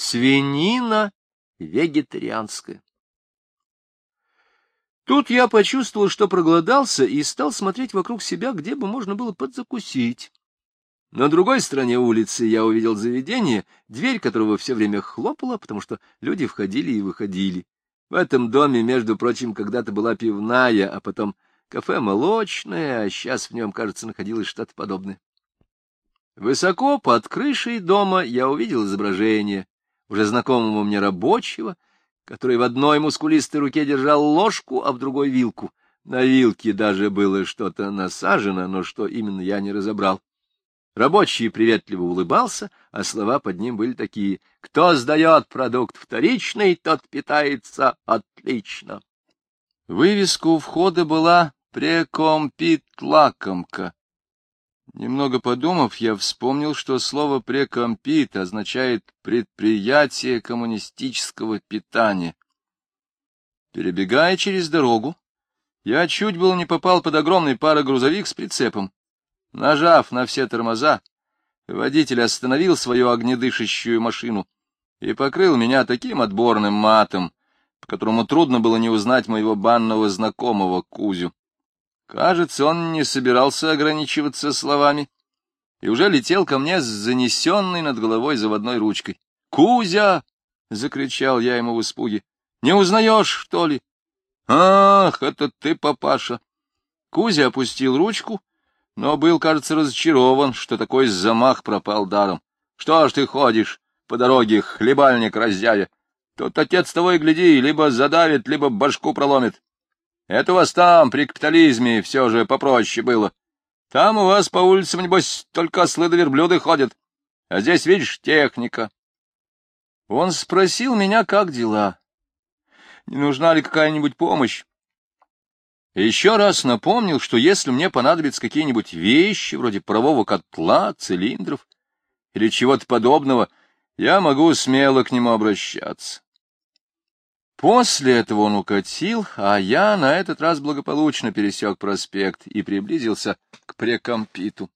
Свинина вегетарианская. Тут я почувствовал, что проголодался, и стал смотреть вокруг себя, где бы можно было подзакусить. На другой стороне улицы я увидел заведение, дверь которого все время хлопала, потому что люди входили и выходили. В этом доме, между прочим, когда-то была пивная, а потом кафе молочное, а сейчас в нем, кажется, находилось что-то подобное. Высоко под крышей дома я увидел изображение уже знакомого мне рабочего, который в одной мускулистой руке держал ложку, а в другой — вилку. На вилке даже было что-то насажено, но что именно я не разобрал. Рабочий приветливо улыбался, а слова под ним были такие. «Кто сдает продукт вторичный, тот питается отлично». Вывеска у входа была «Прекомпит-лакомка». Немного подумав, я вспомнил, что слово «прекомпит» означает «предприятие коммунистического питания». Перебегая через дорогу, я чуть было не попал под огромный парогрузовик с прицепом. Нажав на все тормоза, водитель остановил свою огнедышащую машину и покрыл меня таким отборным матом, по которому трудно было не узнать моего банного знакомого Кузю. Кажется, он не собирался ограничиваться словами и уже летел ко мне с занесенной над головой заводной ручкой. «Кузя!» — закричал я ему в испуге. «Не узнаешь, что ли?» «Ах, это ты, папаша!» Кузя опустил ручку но был, кажется, разочарован, что такой замах пропал даром. Что ж ты ходишь по дороге, хлебальник раздяя? Тут отец того и гляди, либо задавит, либо башку проломит. Это у вас там, при капитализме, все же попроще было. Там у вас по улицам, небось, только ослы да верблюды ходят. А здесь, видишь, техника. Он спросил меня, как дела. Не нужна ли какая-нибудь помощь? еще раз напомнил, что если мне понадобятся какие-нибудь вещи, вроде парового котла, цилиндров или чего-то подобного, я могу смело к нему обращаться. После этого он укатил, а я на этот раз благополучно пересек проспект и приблизился к прекомпиту.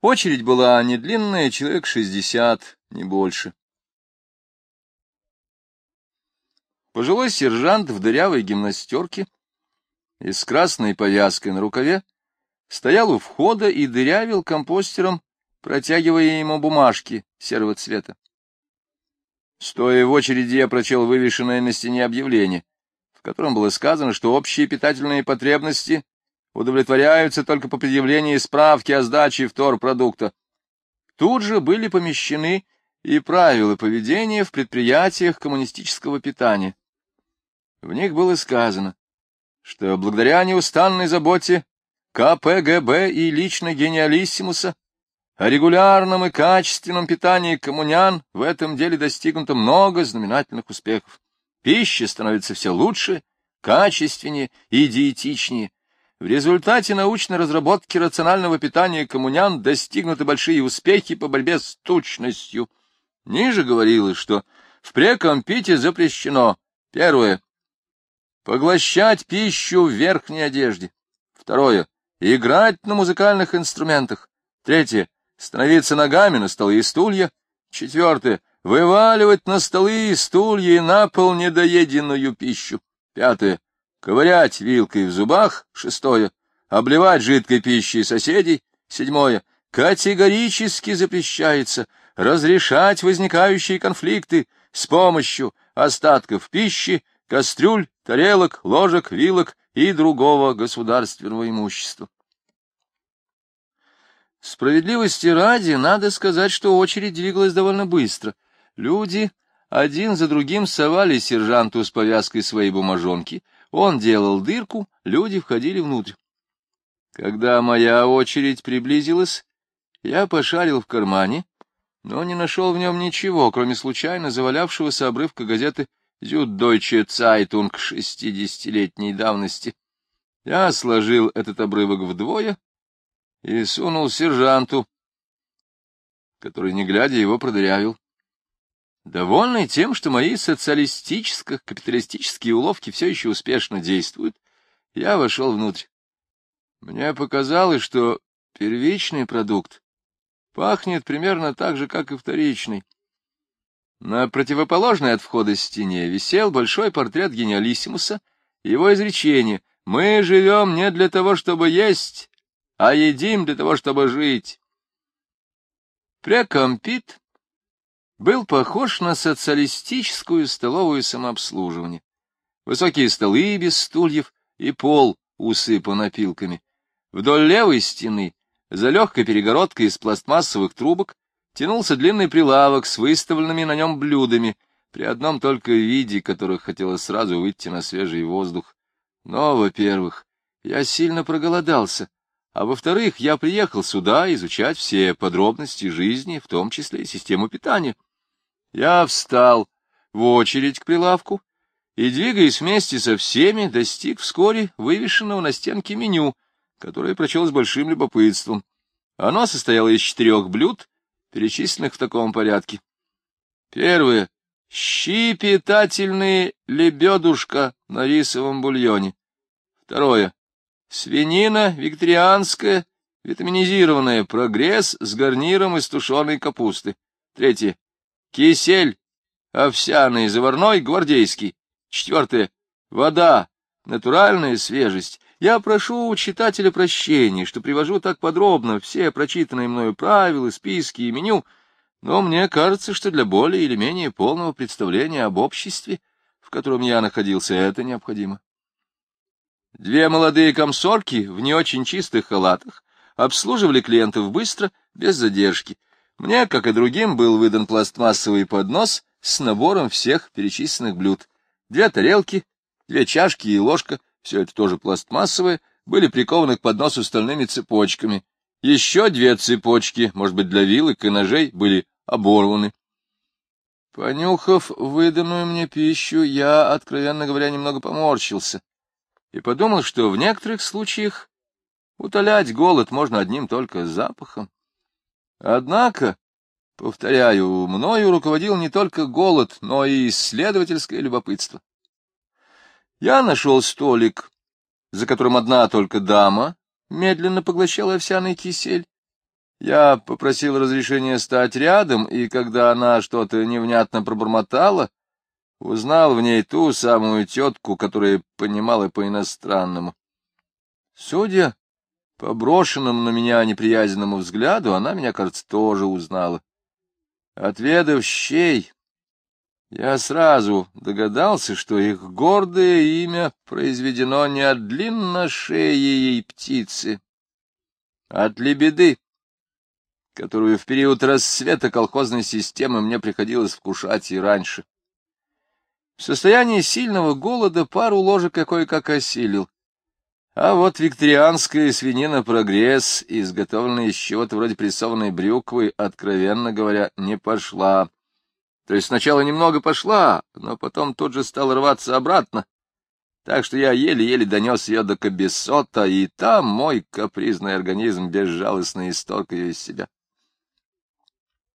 Очередь была не длинная, человек шестьдесят, не больше. Пожилой сержант в дырявой гимнастерке и с красной повязкой на рукаве, стоял у входа и дырявил компостером, протягивая ему бумажки серого цвета. Стоя в очереди, я прочел вывешенное на стене объявление, в котором было сказано, что общие питательные потребности удовлетворяются только по предъявлении справки о сдаче вторпродукта. Тут же были помещены и правила поведения в предприятиях коммунистического питания. В них было сказано, что благодаря неустанной заботе КПГБ и лично гениалиссимуса о регулярном и качественном питании коммунян в этом деле достигнуто много знаменательных успехов. Пища становится все лучше, качественнее и диетичнее. В результате научной разработки рационального питания коммунян достигнуты большие успехи по борьбе с тучностью. Ниже говорилось, что в прекомпите запрещено первое Поглощать пищу в верхней одежде. Второе. Играть на музыкальных инструментах. Третье. Становиться ногами на столы и стулья. Четвертое. Вываливать на столы и стулья и на пол недоеденную пищу. Пятое. Ковырять вилкой в зубах. Шестое. Обливать жидкой пищей соседей. Седьмое. Категорически запрещается разрешать возникающие конфликты с помощью остатков пищи, кастрюль, тарелок, ложек, вилок и другого государственного имущества. Справедливости ради, надо сказать, что очередь двигалась довольно быстро. Люди один за другим совали сержанту с повязкой свои бумажонки. Он делал дырку, люди входили внутрь. Когда моя очередь приблизилась, я пошарил в кармане, но не нашел в нем ничего, кроме случайно завалявшегося обрывка газеты Süddeutsche Zeitung шестидесятилетней давности. Я сложил этот обрывок вдвое и сунул сержанту, который, не глядя, его продырявил. Довольный тем, что мои социалистическо-капиталистические уловки все еще успешно действуют, я вошел внутрь. Мне показалось, что первичный продукт пахнет примерно так же, как и вторичный. На противоположной от входа стене висел большой портрет гениалиссимуса, его изречение «Мы живем не для того, чтобы есть, а едим для того, чтобы жить». Прекомпит был похож на социалистическую столовую самообслуживание. Высокие столы без стульев и пол усыпан опилками. Вдоль левой стены, за легкой перегородкой из пластмассовых трубок, тянулся длинный прилавок с выставленными на нем блюдами, при одном только виде которых хотелось сразу выйти на свежий воздух. Но, во-первых, я сильно проголодался, а во-вторых, я приехал сюда изучать все подробности жизни, в том числе и систему питания. Я встал в очередь к прилавку и, двигаясь вместе со всеми, достиг вскоре вывешенного на стенке меню, которое прочел с большим любопытством. Оно состояло из четырех блюд, перечисленных в таком порядке. Первое — щи питательные лебедушка на рисовом бульоне. Второе — свинина викторианская, витаминизированная, прогресс с гарниром из тушеной капусты. Третье Кисель, овсяный, заварной, гвардейский. Четвертое. Вода, натуральная свежесть. Я прошу у читателя прощения, что привожу так подробно все прочитанные мною правила, списки и меню, но мне кажется, что для более или менее полного представления об обществе, в котором я находился, это необходимо. Две молодые комсорки в не очень чистых халатах обслуживали клиентов быстро, без задержки. Мне, как и другим, был выдан пластмассовый поднос с набором всех перечисленных блюд. Две тарелки, две чашки и ложка, все это тоже пластмассовое, были прикованы к подносу стальными цепочками. Еще две цепочки, может быть, для вилок и ножей, были оборваны. Понюхав выданную мне пищу, я, откровенно говоря, немного поморщился и подумал, что в некоторых случаях утолять голод можно одним только запахом. Однако, повторяю, мною руководил не только голод, но и исследовательское любопытство. Я нашел столик, за которым одна только дама медленно поглощала овсяный кисель. Я попросил разрешения стать рядом, и когда она что-то невнятно пробормотала, узнал в ней ту самую тетку, которая понимала по-иностранному. Судя по брошенному на меня неприязненному взгляду она меня, кажется, тоже узнала. Отведав щей, я сразу догадался, что их гордое имя произведено не от длинношеей птицы, а от лебеды, которую в период рассвета колхозной системы мне приходилось вкушать и раньше. В состоянии сильного голода пару ложек я кое-как осилил, а вот викторианская свинина «Прогресс», изготовленная из чего-то вроде прессованной брюквы, откровенно говоря, не пошла. То есть сначала немного пошла, но потом тут же стала рваться обратно. Так что я еле-еле донес ее до Кабесота, и там мой капризный организм безжалостно исторг ее из себя.